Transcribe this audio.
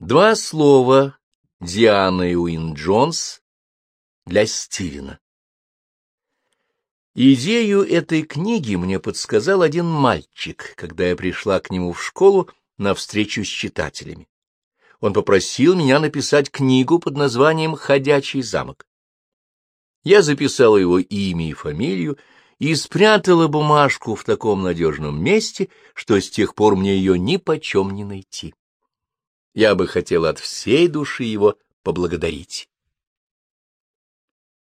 Два слова Дианы Уин-Джонс для Стивена. Идею этой книги мне подсказал один мальчик, когда я пришла к нему в школу на встречу с читателями. Он попросил меня написать книгу под названием «Ходячий замок». Я записала его имя и фамилию и спрятала бумажку в таком надежном месте, что с тех пор мне ее ни почем не найти. Я бы хотела от всей души его поблагодарить.